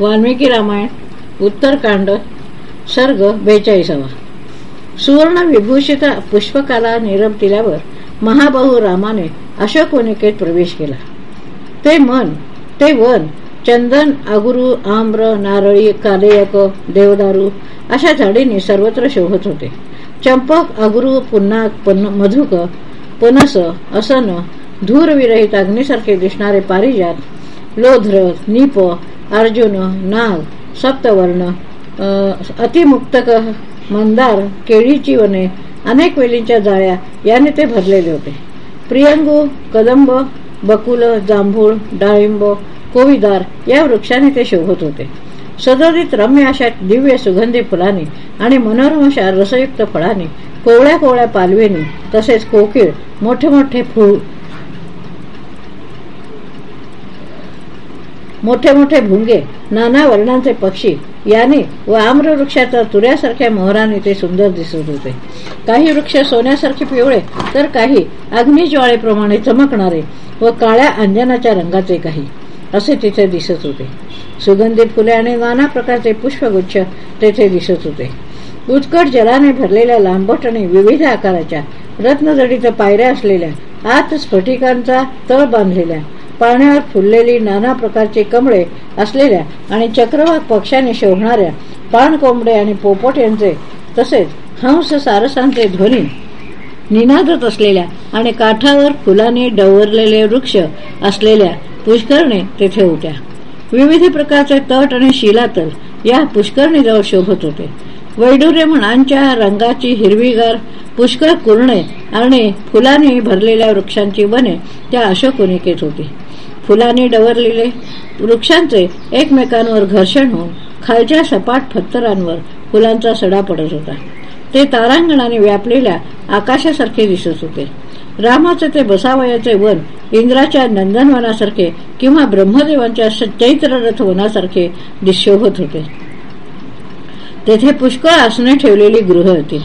वाल्मिकी रामायण उत्तरकांड सर्ग बेचाळीसावा. सुवर्ण विभूषित पुष्पकाला निरप दिल्यावर महाबाहू रामाने अशोकवनिकेत प्रवेश केला. ते मन ते वन चंदन अगुरु आम्र नारळी कालेयक देवदारू अशा झाडींनी सर्वत्र शोभत होते. चंपक अगरू पुन्नाक मधुक पनस असन धूरविरहित अग्नीसारखे दिसणारे पारिजात लोध्र नीप अर्जुन नाग सप्तवर्ण अतिमुक्तक मंदार केळीची वने अनेक वेलींच्या जाळ्या याने ते भरलेले होते. प्रियंगू कदंब बकुल जांभूळ डाळिंब कोविदार या वृक्षाने ते शोभत होते. सदरित रम्य अशा दिव्य सुगंधी फुलांनी आणि मनोरम अशा रसयुक्त फळांनी कोवळ्या कोवळ्या पालवेनी तसेच कोकिळ मोठे मोठे फुल मोठे मोठे भुंगे नाना वर्णांचे पक्षी याने व आम्रवृक्षाच्या तुऱ्यासारख्या मोहराने ते सुंदर दिसत होते. काही वृक्ष सोन्यासारखे पिवळे तर काही अग्निज्वाळेप्रमाणे चमकणारे व काळ्या अंजनाच्या रंगाचे काही असे तिथे दिसत होते. सुगंधी फुले आणि नाना प्रकारचे पुष्पगुच्छ तेथे दिसत होते. उत्कट जलाने भरलेल्या लांबट आणि विविध आकाराच्या रत्नजडीच्या पायऱ्या असलेल्या आत स्फटिकांचा तळ बांधलेल्या पाण्यावर फुललेली नाना प्रकारची कमळे असलेल्या आणि चक्रवाक पक्षाने शोभणाऱ्या पाणकोंबडे आणि पोपट यांचे तसेच हंस सारसांचे ध्वनी निनादत असलेल्या आणि काठावर फुलांनी डवरलेले वृक्ष असलेल्या पुष्करणे तेथे होत्या. विविध प्रकारचे तट आणि शिलातल या पुष्करणीजवळ शोभत होते. वैडुर्य म्हणांच्या रंगाची हिरवीगार पुष्कळ कुरणे आणि फुलांनी भरलेल्या वृक्षांची वने त्या अशोकनिकेत होती. फुलांनी डवरलेले वृक्षांचे एकमेकांवर घर्षण होऊन खालच्या सपाट फत्तरांवर फुलांचा सडा पडत होता. ते तारांगणाने व्यापलेल्या आकाशासारखे दिसत होते. रामाचे ते बसावयाचे वन इंद्राच्या नंदनवनासारखे किंवा ब्रह्मदेवांच्या चैत्ररथ वनासारखे दिशोभत होते. तेथे पुष्कळ आसने ठेवलेली गृह होती.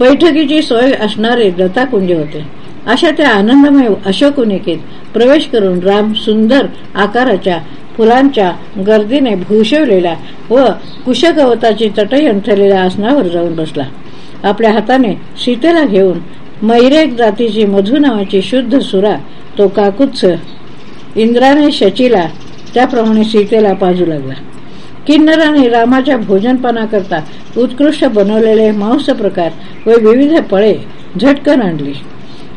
बैठकीची सोय असणारे लताकुंज होते. अशा त्या आनंदमय अशोकुनिकेत प्रवेश करून राम सुंदर आकाराच्या फुलांच्या गर्दीने भूषवलेल्या व कुशगवताची तटई अंथरलेल्या आसनावर जाऊन बसला. आपल्या हाताने सीतेला घेऊन मैरेक जातीची मधु नावाची शुद्ध सुरा तो काकुत्स इंद्राने शचीला त्याप्रमाणे सीतेला पाजू लागला. किन्नराने रामाच्या भोजनपानाकरता उत्कृष्ट बनवलेले मांस प्रकार व विविध फळे झटकन आणली.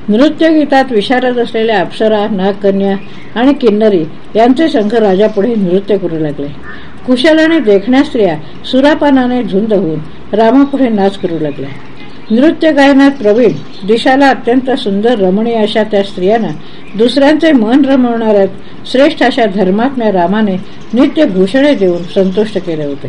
नृत्यगीतात विशारद असलेल्या अप्सरा नागकन्या आणि किन्नरी यांचे संघ राजापुढे नृत्य करू लागले. कुशल आणि देखण्या स्त्रिया सुरापानाने झुंद होऊन रामापुढे नाच करू लागल्या. नृत्य गायनात प्रवीण दिशाला अत्यंत सुंदर रमणीय अशा त्या स्त्रियांना दुसऱ्यांचे मन रमवणाऱ्या श्रेष्ठ अशा धर्मात्म्या रामाने नित्य भूषणे देऊन संतुष्ट केले होते.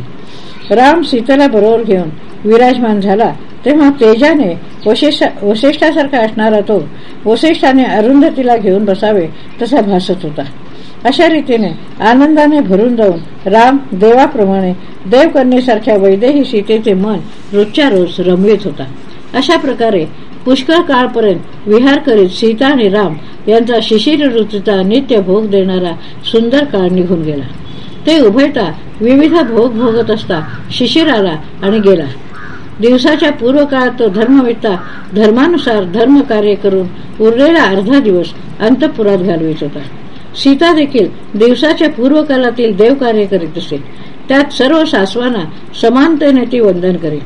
राम सीतेला बरोबर घेऊन विराजमान झाला. तेव्हा तेजाने वशिष्ठासारखा असणारा तो वशिष्ठाने अरुंधतीला घेऊन बसावे तसा भासत होता. अशा रीतीने आनंदाने भरून जाऊन राम देवाप्रमाणे देवकन्येसारख्या वैदेही सीतेचे मन रोजच्या रोज रमवीत होता. अशा प्रकारे पुष्कळ काळपर्यंत विहार करीत सीता आणि राम यांचा शिशिर ऋतूचा नित्य भोग देणारा सुंदर काळ निघून गेला. ते उभयता विविध भोग भोगत असता. शिशिर आला आणि गेला. दिवसाच्या पूर्वकाळात तो धर्मवेत्ता धर्मानुसार धर्म कार्य करून उरलेला अर्धा दिवस अंतपुरात घालवित होता. सीता देखील दिवसाच्या पूर्वकालातील देवकार्य करीत असे. त्यात सर्व सासवांना समानतेने ती वंदन करी.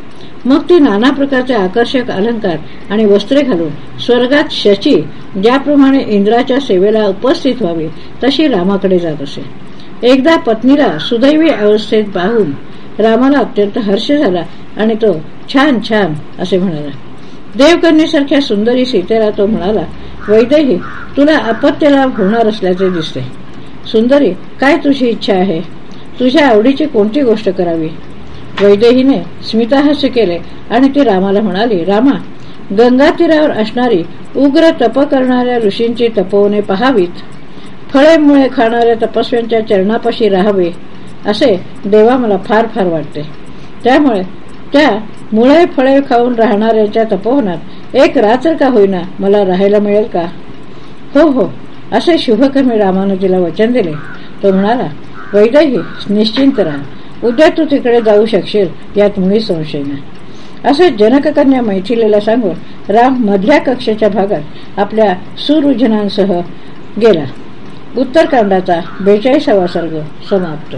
मग ती नाना प्रकारचे आकर्षक अलंकार आणि वस्त्रे घालून स्वर्गात शची ज्याप्रमाणे इंद्राच्या सेवेला उपस्थित व्हावी तशी रामाकडे जात असे. एकदा पत्नीला सुदैवी अवस्थेत पाहून रामाला अत्यंत हर्ष झाला आणि तो छान छान असे म्हणाला. देवकन्येसारख्या सुंदरी सीतेला तो म्हणाला वैदेही तुला अपत्य लाभ होणार असल्याचे दिसते. सुंदरी काय तुझी इच्छा आहे? तुझ्या आवडीची कोणती गोष्ट करावी? वैदेहीने स्मिताहास्य केले आणि ती रामाला म्हणाली रामा गंगा तीरावर असणारी उग्र तप करणाऱ्या ऋषींची तपोवने पहावीत. फळे मुळे खाणाऱ्या तपस्व्यांच्या चरणापाशी राहावे असे देवा मला फार फार वाटते. त्यामुळे त्या मुळे फळे खाऊन राहणाऱ्याच्या तपोवनात एक रात्र का होईना मला राहायला मिळेल का? हो हो असे शुभकर्मी रामानं तिला वचन दिले. तो म्हणाला वैदही निश्चिंत राहा. उद्या तू तिकडे जाऊ शकशील यात मुळी संशय नाही. असे जनककन्या मैथिलीला सांगून राम मधल्या कक्षेच्या भागात आपल्या सुरुजनांसह गेला. उत्तरकांडाचा बेचाळीसावा सर्ग समाप्त.